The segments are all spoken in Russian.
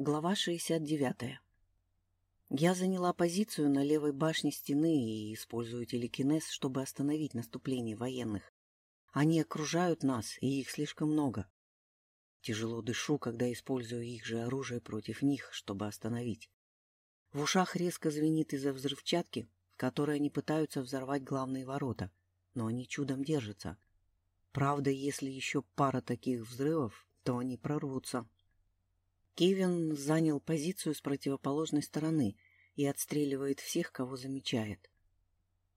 Глава 69. Я заняла позицию на левой башне стены и использую телекинез, чтобы остановить наступление военных. Они окружают нас, и их слишком много. Тяжело дышу, когда использую их же оружие против них, чтобы остановить. В ушах резко звенит из-за взрывчатки, которой они пытаются взорвать главные ворота, но они чудом держатся. Правда, если еще пара таких взрывов, то они прорвутся. Кевин занял позицию с противоположной стороны и отстреливает всех, кого замечает.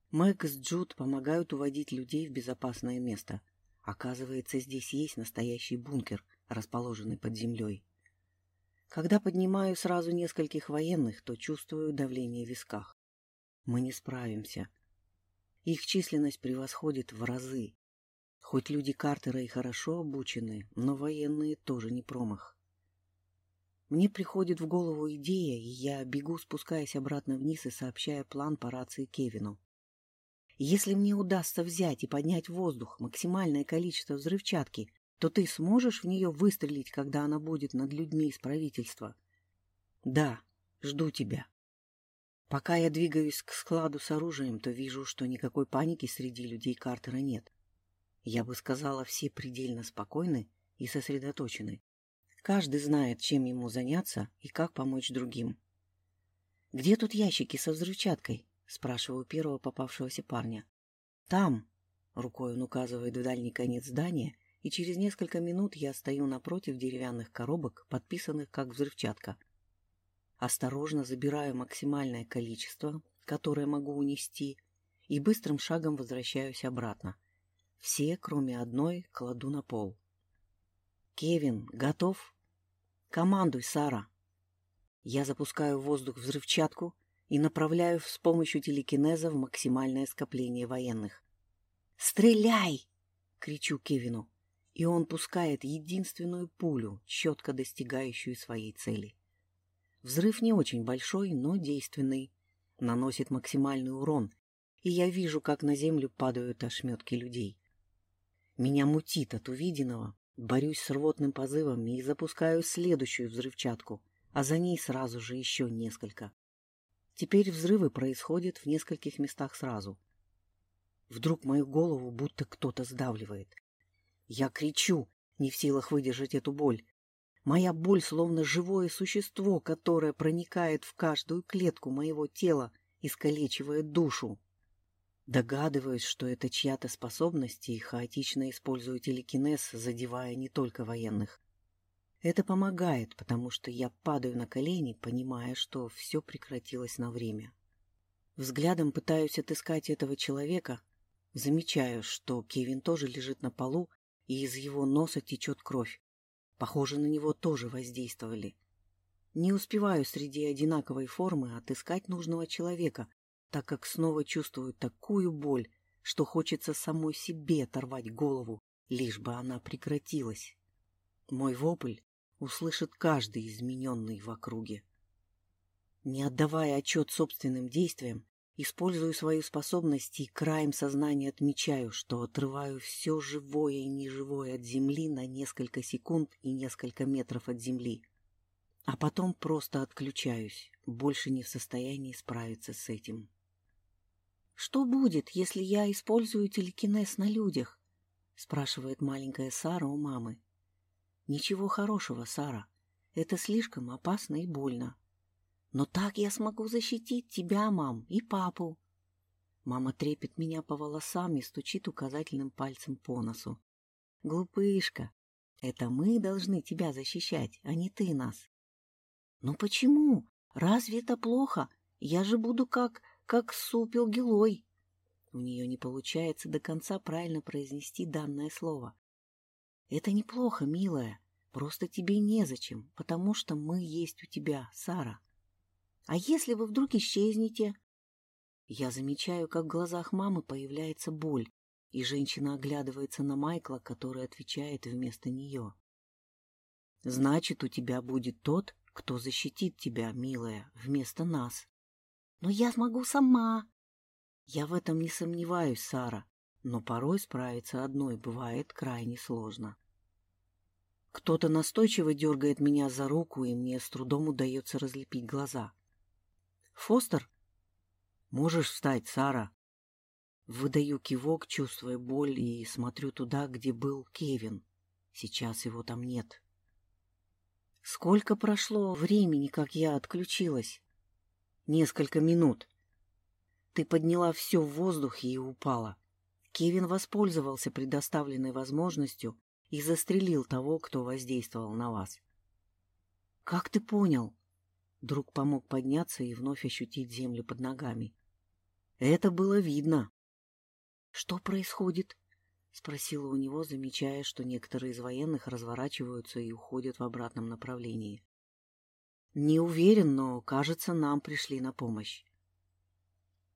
Мэг с Джуд помогают уводить людей в безопасное место. Оказывается, здесь есть настоящий бункер, расположенный под землей. Когда поднимаю сразу нескольких военных, то чувствую давление в висках. Мы не справимся. Их численность превосходит в разы. Хоть люди Картера и хорошо обучены, но военные тоже не промах. Мне приходит в голову идея, и я бегу, спускаясь обратно вниз и сообщая план по рации Кевину. Если мне удастся взять и поднять в воздух максимальное количество взрывчатки, то ты сможешь в нее выстрелить, когда она будет над людьми из правительства? Да, жду тебя. Пока я двигаюсь к складу с оружием, то вижу, что никакой паники среди людей Картера нет. Я бы сказала, все предельно спокойны и сосредоточены. Каждый знает, чем ему заняться и как помочь другим. «Где тут ящики со взрывчаткой?» — спрашиваю первого попавшегося парня. «Там!» — рукой он указывает в дальний конец здания, и через несколько минут я стою напротив деревянных коробок, подписанных как взрывчатка. Осторожно забираю максимальное количество, которое могу унести, и быстрым шагом возвращаюсь обратно. Все, кроме одной, кладу на пол. «Кевин, готов?» «Командуй, Сара!» Я запускаю в воздух взрывчатку и направляю с помощью телекинеза в максимальное скопление военных. «Стреляй!» — кричу Кевину, и он пускает единственную пулю, четко достигающую своей цели. Взрыв не очень большой, но действенный, наносит максимальный урон, и я вижу, как на землю падают ошметки людей. Меня мутит от увиденного, Борюсь с рвотным позывом и запускаю следующую взрывчатку, а за ней сразу же еще несколько. Теперь взрывы происходят в нескольких местах сразу. Вдруг мою голову будто кто-то сдавливает. Я кричу, не в силах выдержать эту боль. Моя боль словно живое существо, которое проникает в каждую клетку моего тела, искалечивает душу. Догадываюсь, что это чья-то способность и хаотично использую телекинез, задевая не только военных. Это помогает, потому что я падаю на колени, понимая, что все прекратилось на время. Взглядом пытаюсь отыскать этого человека, замечаю, что Кевин тоже лежит на полу, и из его носа течет кровь. Похоже, на него тоже воздействовали. Не успеваю среди одинаковой формы отыскать нужного человека, так как снова чувствую такую боль, что хочется самой себе оторвать голову, лишь бы она прекратилась. Мой вопль услышит каждый измененный в округе. Не отдавая отчет собственным действиям, использую свою способность и краем сознания отмечаю, что отрываю все живое и неживое от земли на несколько секунд и несколько метров от земли. А потом просто отключаюсь, больше не в состоянии справиться с этим. «Что будет, если я использую телекинез на людях?» — спрашивает маленькая Сара у мамы. «Ничего хорошего, Сара. Это слишком опасно и больно. Но так я смогу защитить тебя, мам, и папу». Мама трепет меня по волосам и стучит указательным пальцем по носу. «Глупышка, это мы должны тебя защищать, а не ты нас». «Но почему? Разве это плохо? Я же буду как как супил гилой. У нее не получается до конца правильно произнести данное слово. Это неплохо, милая, просто тебе незачем, потому что мы есть у тебя, Сара. А если вы вдруг исчезнете? Я замечаю, как в глазах мамы появляется боль, и женщина оглядывается на Майкла, который отвечает вместо нее. Значит, у тебя будет тот, кто защитит тебя, милая, вместо нас. Но я смогу сама. Я в этом не сомневаюсь, Сара, но порой справиться одной бывает крайне сложно. Кто-то настойчиво дергает меня за руку, и мне с трудом удается разлепить глаза. «Фостер?» «Можешь встать, Сара?» Выдаю кивок, чувствуя боль, и смотрю туда, где был Кевин. Сейчас его там нет. Сколько прошло времени, как я отключилась? Несколько минут. Ты подняла все в воздух и упала. Кевин воспользовался предоставленной возможностью и застрелил того, кто воздействовал на вас. Как ты понял? Друг помог подняться и вновь ощутить землю под ногами. Это было видно. Что происходит? — спросила у него, замечая, что некоторые из военных разворачиваются и уходят в обратном направлении. — Не уверен, но, кажется, нам пришли на помощь.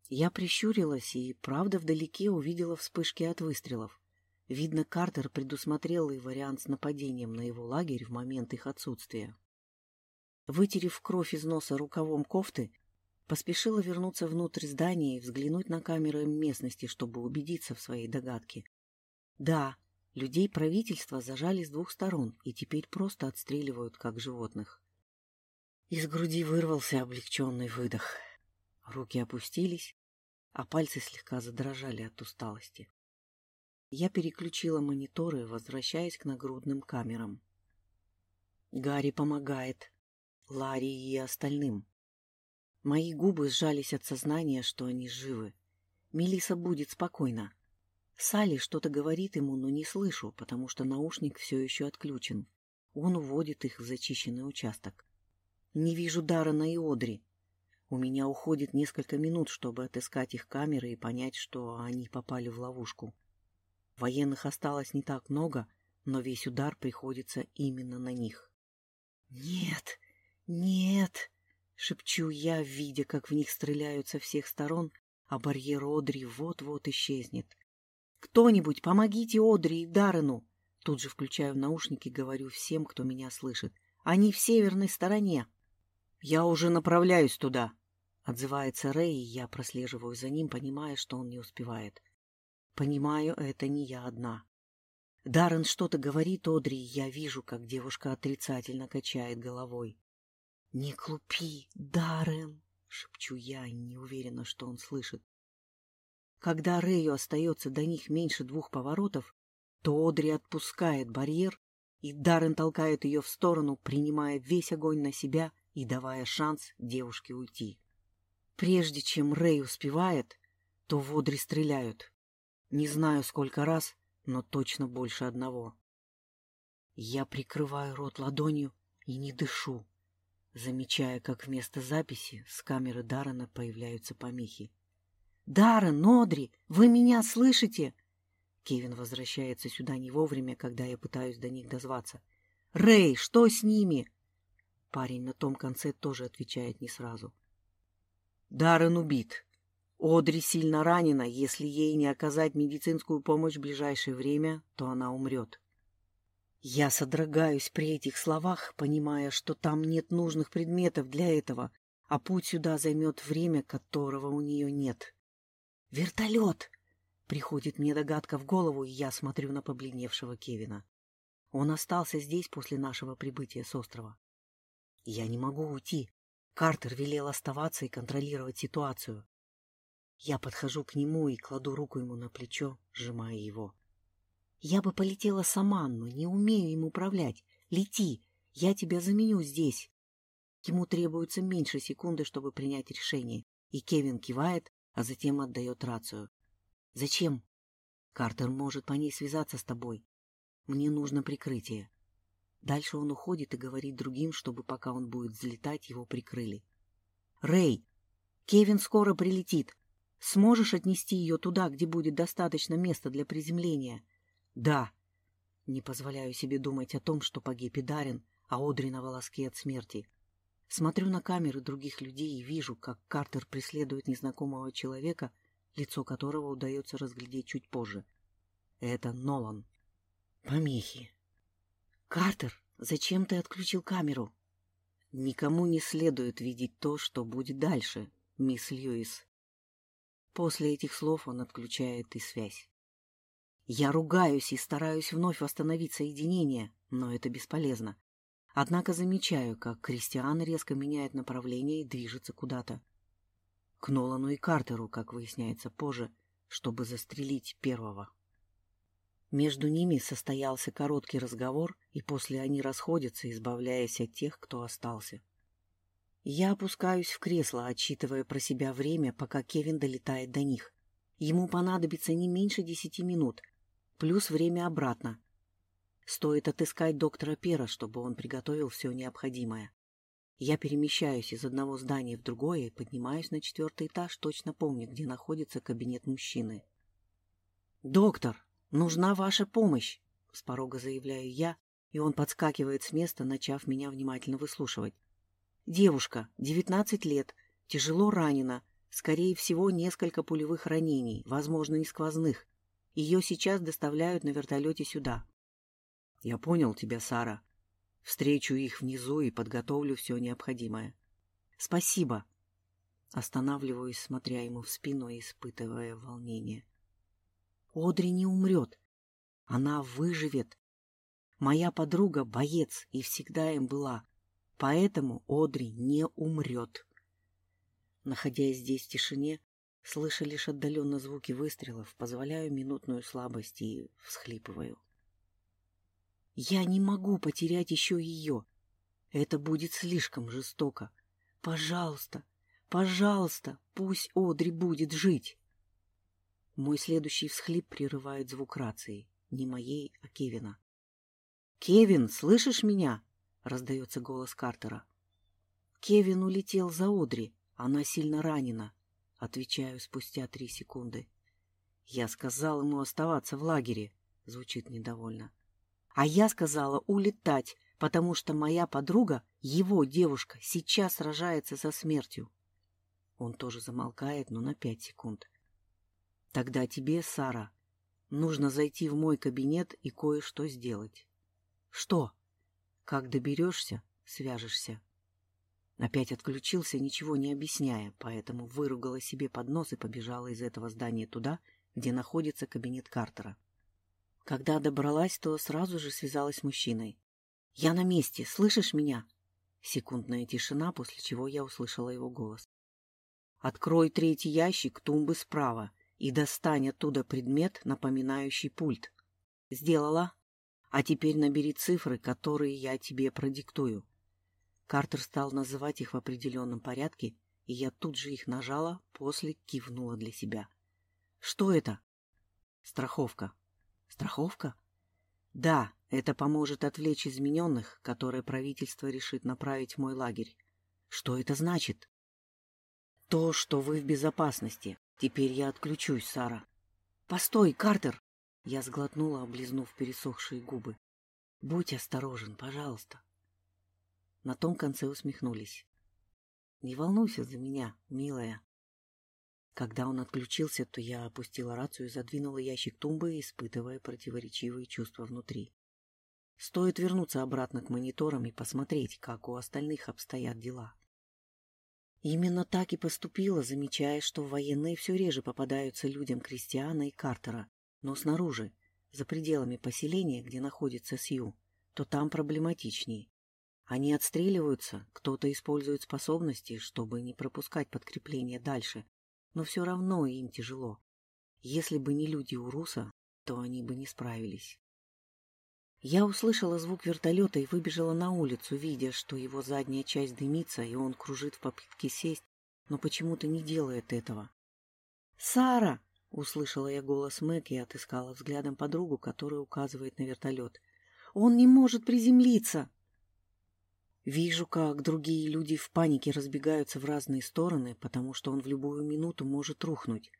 Я прищурилась и, правда, вдалеке увидела вспышки от выстрелов. Видно, Картер предусмотрел и вариант с нападением на его лагерь в момент их отсутствия. Вытерев кровь из носа рукавом кофты, поспешила вернуться внутрь здания и взглянуть на камеры местности, чтобы убедиться в своей догадке. Да, людей правительства зажали с двух сторон и теперь просто отстреливают, как животных. Из груди вырвался облегченный выдох. Руки опустились, а пальцы слегка задрожали от усталости. Я переключила мониторы, возвращаясь к нагрудным камерам. Гарри помогает. Ларри и остальным. Мои губы сжались от сознания, что они живы. Мелиса будет спокойна. Салли что-то говорит ему, но не слышу, потому что наушник все еще отключен. Он уводит их в зачищенный участок. Не вижу Даррена и Одри. У меня уходит несколько минут, чтобы отыскать их камеры и понять, что они попали в ловушку. Военных осталось не так много, но весь удар приходится именно на них. «Нет, нет!» — шепчу я, видя, как в них стреляют со всех сторон, а барьер Одри вот-вот исчезнет. «Кто-нибудь, помогите Одри и Даррену!» Тут же включаю наушники, говорю всем, кто меня слышит. «Они в северной стороне!» «Я уже направляюсь туда!» Отзывается Рэй, и я прослеживаю за ним, понимая, что он не успевает. Понимаю, это не я одна. Даррен что-то говорит Одри, и я вижу, как девушка отрицательно качает головой. «Не клупи, Даррен!» — шепчу я, не уверена, что он слышит. Когда Рэю остается до них меньше двух поворотов, то Одри отпускает барьер, и Даррен толкает ее в сторону, принимая весь огонь на себя и давая шанс девушке уйти. Прежде чем Рэй успевает, то в Одри стреляют. Не знаю, сколько раз, но точно больше одного. Я прикрываю рот ладонью и не дышу, замечая, как вместо записи с камеры Даррена появляются помехи. «Даррен, Нодри, вы меня слышите?» Кевин возвращается сюда не вовремя, когда я пытаюсь до них дозваться. «Рэй, что с ними?» Парень на том конце тоже отвечает не сразу. Даррен убит. Одри сильно ранена. Если ей не оказать медицинскую помощь в ближайшее время, то она умрет. Я содрогаюсь при этих словах, понимая, что там нет нужных предметов для этого, а путь сюда займет время, которого у нее нет. «Вертолет!» Приходит мне догадка в голову, и я смотрю на побледневшего Кевина. Он остался здесь после нашего прибытия с острова. Я не могу уйти. Картер велел оставаться и контролировать ситуацию. Я подхожу к нему и кладу руку ему на плечо, сжимая его. Я бы полетела сама, но не умею им управлять. Лети, я тебя заменю здесь. Ему требуется меньше секунды, чтобы принять решение, и Кевин кивает, а затем отдает рацию. «Зачем?» «Картер может по ней связаться с тобой. Мне нужно прикрытие». Дальше он уходит и говорит другим, чтобы пока он будет взлетать, его прикрыли. «Рэй, Кевин скоро прилетит. Сможешь отнести ее туда, где будет достаточно места для приземления?» «Да». Не позволяю себе думать о том, что погиб и Дарин, а Одри на волоске от смерти. Смотрю на камеры других людей и вижу, как Картер преследует незнакомого человека, лицо которого удается разглядеть чуть позже. Это Нолан. Помехи. «Картер, зачем ты отключил камеру?» «Никому не следует видеть то, что будет дальше, мисс Льюис». После этих слов он отключает и связь. Я ругаюсь и стараюсь вновь восстановить соединение, но это бесполезно. Однако замечаю, как Кристиан резко меняет направление и движется куда-то. К Нолану и Картеру, как выясняется позже, чтобы застрелить первого. Между ними состоялся короткий разговор, и после они расходятся, избавляясь от тех, кто остался. Я опускаюсь в кресло, отсчитывая про себя время, пока Кевин долетает до них. Ему понадобится не меньше десяти минут, плюс время обратно. Стоит отыскать доктора Пера, чтобы он приготовил все необходимое. Я перемещаюсь из одного здания в другое и поднимаюсь на четвертый этаж, точно помню, где находится кабинет мужчины. «Доктор, нужна ваша помощь!» — с порога заявляю я, и он подскакивает с места, начав меня внимательно выслушивать. «Девушка, девятнадцать лет, тяжело ранена, скорее всего, несколько пулевых ранений, возможно, и сквозных. Ее сейчас доставляют на вертолете сюда». «Я понял тебя, Сара», Встречу их внизу и подготовлю все необходимое. Спасибо. Останавливаюсь, смотря ему в спину и испытывая волнение. Одри не умрет. Она выживет. Моя подруга — боец и всегда им была. Поэтому Одри не умрет. Находясь здесь в тишине, слыша лишь отдаленно звуки выстрелов, позволяю минутную слабость и всхлипываю. Я не могу потерять еще ее. Это будет слишком жестоко. Пожалуйста, пожалуйста, пусть Одри будет жить. Мой следующий всхлип прерывает звук рации. Не моей, а Кевина. «Кевин, слышишь меня?» — раздается голос Картера. «Кевин улетел за Одри. Она сильно ранена», — отвечаю спустя три секунды. «Я сказал ему оставаться в лагере», — звучит недовольно. А я сказала улетать, потому что моя подруга, его девушка, сейчас сражается со смертью. Он тоже замолкает, но на пять секунд. Тогда тебе, Сара, нужно зайти в мой кабинет и кое-что сделать. Что? Как доберешься, свяжешься. Опять отключился, ничего не объясняя, поэтому выругала себе под нос и побежала из этого здания туда, где находится кабинет Картера. Когда добралась, то сразу же связалась с мужчиной. «Я на месте, слышишь меня?» Секундная тишина, после чего я услышала его голос. «Открой третий ящик тумбы справа и достань оттуда предмет, напоминающий пульт. Сделала? А теперь набери цифры, которые я тебе продиктую». Картер стал называть их в определенном порядке, и я тут же их нажала, после кивнула для себя. «Что это?» «Страховка», Страховка? Да, это поможет отвлечь измененных, которые правительство решит направить в мой лагерь. Что это значит? То, что вы в безопасности. Теперь я отключусь, Сара. Постой, Картер! Я сглотнула, облизнув пересохшие губы. Будь осторожен, пожалуйста. На том конце усмехнулись. Не волнуйся за меня, милая. Когда он отключился, то я опустила рацию задвинула ящик тумбы, испытывая противоречивые чувства внутри. Стоит вернуться обратно к мониторам и посмотреть, как у остальных обстоят дела. Именно так и поступила, замечая, что военные все реже попадаются людям Кристиана и Картера, но снаружи, за пределами поселения, где находится Сью, то там проблематичнее. Они отстреливаются, кто-то использует способности, чтобы не пропускать подкрепление дальше, но все равно им тяжело. Если бы не люди Уруса, то они бы не справились. Я услышала звук вертолета и выбежала на улицу, видя, что его задняя часть дымится, и он кружит в попытке сесть, но почему-то не делает этого. «Сара!» — услышала я голос Мэг и отыскала взглядом подругу, которая указывает на вертолет. «Он не может приземлиться!» Вижу, как другие люди в панике разбегаются в разные стороны, потому что он в любую минуту может рухнуть.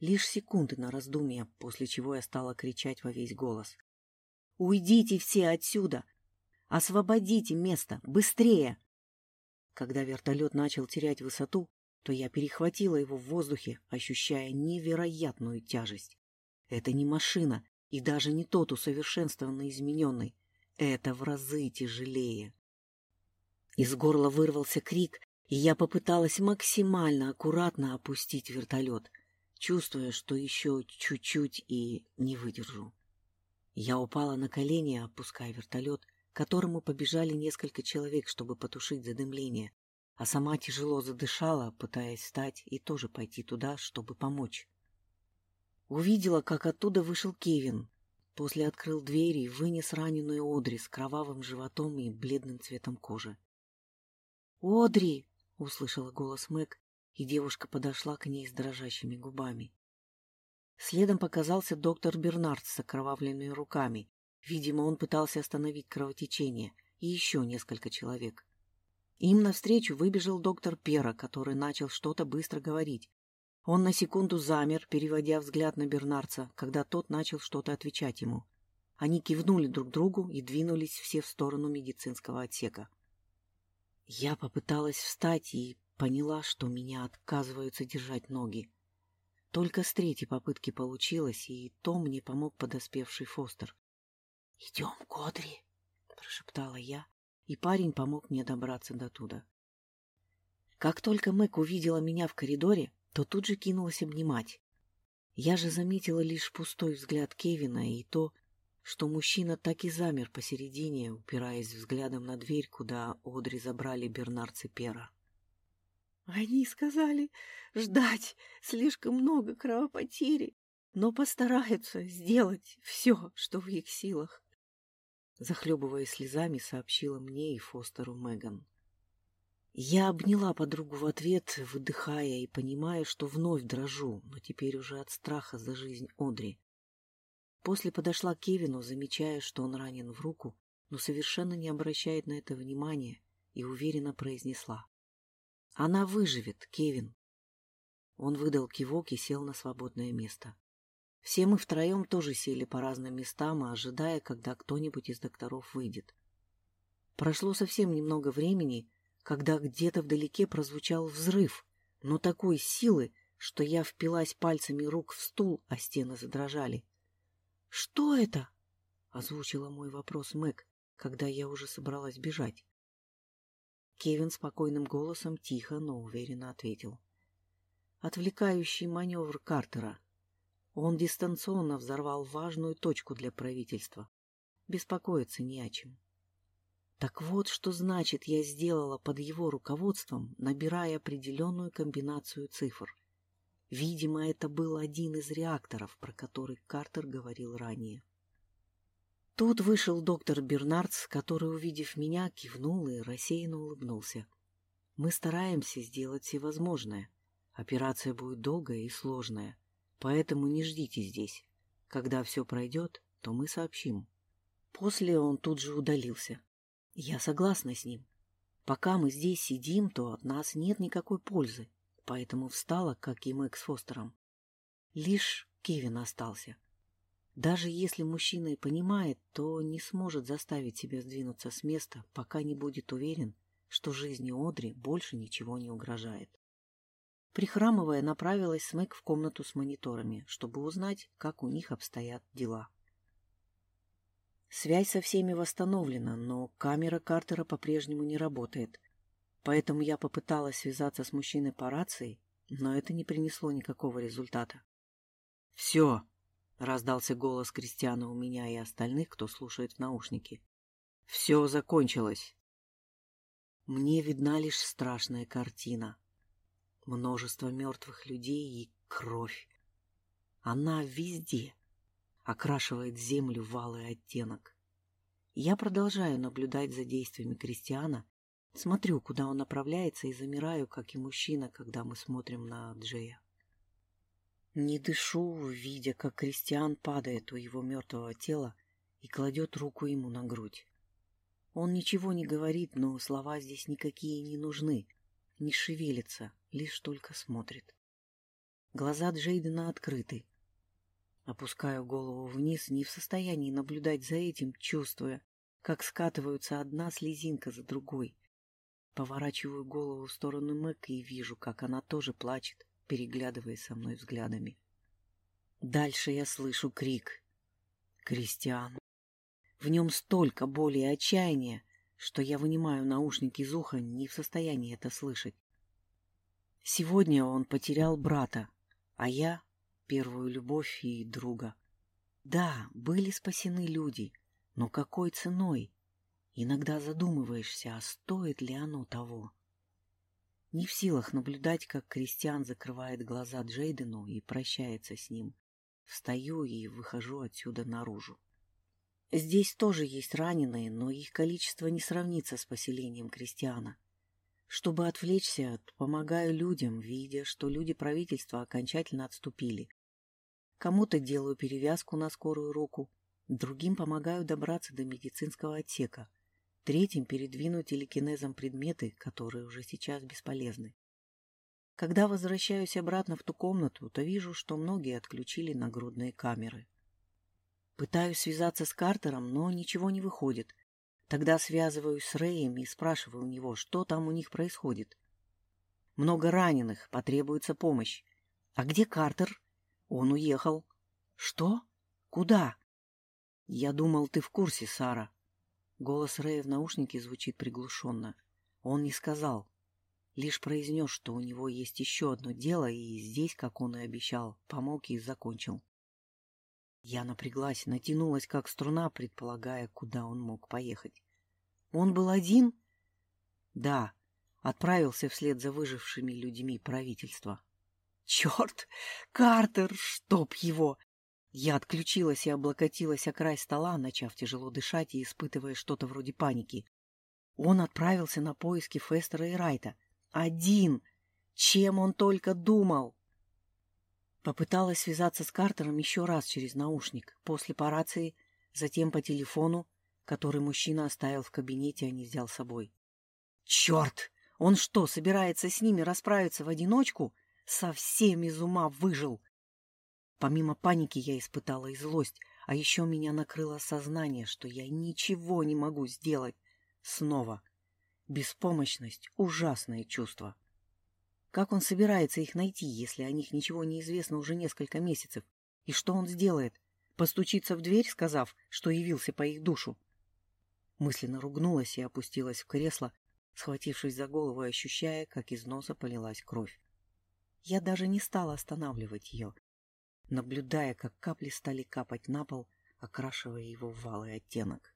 Лишь секунды на раздумье, после чего я стала кричать во весь голос. «Уйдите все отсюда! Освободите место! Быстрее!» Когда вертолет начал терять высоту, то я перехватила его в воздухе, ощущая невероятную тяжесть. Это не машина и даже не тот усовершенствованный измененный. Это в разы тяжелее. Из горла вырвался крик, и я попыталась максимально аккуратно опустить вертолет. чувствуя, что еще чуть-чуть и не выдержу. Я упала на колени, опуская вертолет, к которому побежали несколько человек, чтобы потушить задымление, а сама тяжело задышала, пытаясь встать и тоже пойти туда, чтобы помочь. Увидела, как оттуда вышел Кевин. После открыл двери и вынес раненую Одри с кровавым животом и бледным цветом кожи. «Одри!» — услышала голос Мэг, и девушка подошла к ней с дрожащими губами. Следом показался доктор Бернард с окровавленными руками. Видимо, он пытался остановить кровотечение, и еще несколько человек. Им навстречу выбежал доктор Пера, который начал что-то быстро говорить. Он на секунду замер, переводя взгляд на Бернарца, когда тот начал что-то отвечать ему. Они кивнули друг другу и двинулись все в сторону медицинского отсека. Я попыталась встать и поняла, что меня отказываются держать ноги. Только с третьей попытки получилось, и то мне помог подоспевший Фостер. — Идем, Кодри, — прошептала я, и парень помог мне добраться до туда. Как только Мэг увидела меня в коридоре, то тут же кинулась обнимать. Я же заметила лишь пустой взгляд Кевина и то, что мужчина так и замер посередине, упираясь взглядом на дверь, куда Одри забрали Бернард Пера. Они сказали ждать слишком много кровопотери, но постараются сделать все, что в их силах. Захлебываясь слезами, сообщила мне и Фостеру Меган. Я обняла подругу в ответ, выдыхая и понимая, что вновь дрожу, но теперь уже от страха за жизнь Одри. После подошла к Кевину, замечая, что он ранен в руку, но совершенно не обращает на это внимания, и уверенно произнесла. «Она выживет, Кевин!» Он выдал кивок и сел на свободное место. Все мы втроем тоже сели по разным местам, ожидая, когда кто-нибудь из докторов выйдет. Прошло совсем немного времени, когда где-то вдалеке прозвучал взрыв, но такой силы, что я впилась пальцами рук в стул, а стены задрожали. «Что это?» — озвучила мой вопрос Мэг, когда я уже собралась бежать. Кевин спокойным голосом тихо, но уверенно ответил. «Отвлекающий маневр Картера. Он дистанционно взорвал важную точку для правительства. Беспокоиться не о чем». Так вот, что значит я сделала под его руководством, набирая определенную комбинацию цифр. Видимо, это был один из реакторов, про который Картер говорил ранее. Тут вышел доктор Бернардс, который, увидев меня, кивнул и рассеянно улыбнулся. Мы стараемся сделать всевозможное. Операция будет долгая и сложная, поэтому не ждите здесь. Когда все пройдет, то мы сообщим. После он тут же удалился. Я согласна с ним. Пока мы здесь сидим, то от нас нет никакой пользы поэтому встала, как и Мэг с Фостером. Лишь Кевин остался. Даже если мужчина и понимает, то не сможет заставить себя сдвинуться с места, пока не будет уверен, что жизни Одри больше ничего не угрожает. Прихрамывая, направилась с Мэг в комнату с мониторами, чтобы узнать, как у них обстоят дела. Связь со всеми восстановлена, но камера Картера по-прежнему не работает — Поэтому я попыталась связаться с мужчиной по рации, но это не принесло никакого результата. «Все!» — раздался голос Кристиана у меня и остальных, кто слушает в наушнике. «Все закончилось!» Мне видна лишь страшная картина. Множество мертвых людей и кровь. Она везде окрашивает землю в алый оттенок. Я продолжаю наблюдать за действиями Кристиана Смотрю, куда он направляется, и замираю, как и мужчина, когда мы смотрим на Джея. Не дышу, видя, как Кристиан падает у его мертвого тела и кладет руку ему на грудь. Он ничего не говорит, но слова здесь никакие не нужны, не шевелится, лишь только смотрит. Глаза Джейдена открыты. Опускаю голову вниз, не в состоянии наблюдать за этим, чувствуя, как скатываются одна слезинка за другой, Поворачиваю голову в сторону Мэг и вижу, как она тоже плачет, переглядываясь со мной взглядами. Дальше я слышу крик. «Кристиан!» В нем столько боли и отчаяния, что я вынимаю наушники из уха, не в состоянии это слышать. Сегодня он потерял брата, а я первую любовь и друга. Да, были спасены люди, но какой ценой? Иногда задумываешься, а стоит ли оно того? Не в силах наблюдать, как Кристиан закрывает глаза Джейдену и прощается с ним. Встаю и выхожу отсюда наружу. Здесь тоже есть раненые, но их количество не сравнится с поселением Кристиана. Чтобы отвлечься, помогаю людям, видя, что люди правительства окончательно отступили. Кому-то делаю перевязку на скорую руку, другим помогаю добраться до медицинского отсека — Третьим передвинуть телекинезом предметы, которые уже сейчас бесполезны. Когда возвращаюсь обратно в ту комнату, то вижу, что многие отключили нагрудные камеры. Пытаюсь связаться с Картером, но ничего не выходит. Тогда связываюсь с Рэем и спрашиваю у него, что там у них происходит. Много раненых, потребуется помощь. А где Картер? Он уехал. Что? Куда? Я думал, ты в курсе, Сара. Голос Рэя в наушнике звучит приглушенно. Он не сказал. Лишь произнес, что у него есть еще одно дело, и здесь, как он и обещал, помог и закончил. Я напряглась, натянулась, как струна, предполагая, куда он мог поехать. Он был один? Да, отправился вслед за выжившими людьми правительства. Черт! Картер! Чтоб его! Я отключилась и облокотилась о край стола, начав тяжело дышать и испытывая что-то вроде паники. Он отправился на поиски Фестера и Райта. Один! Чем он только думал! Попыталась связаться с Картером еще раз через наушник, после по рации, затем по телефону, который мужчина оставил в кабинете, а не взял с собой. Черт! Он что, собирается с ними расправиться в одиночку? Совсем из ума выжил! Помимо паники я испытала и злость, а еще меня накрыло сознание, что я ничего не могу сделать. Снова. Беспомощность — ужасное чувство. Как он собирается их найти, если о них ничего не известно уже несколько месяцев? И что он сделает? Постучится в дверь, сказав, что явился по их душу? Мысленно ругнулась и опустилась в кресло, схватившись за голову и ощущая, как из носа полилась кровь. Я даже не стала останавливать ее, наблюдая, как капли стали капать на пол, окрашивая его в алый оттенок.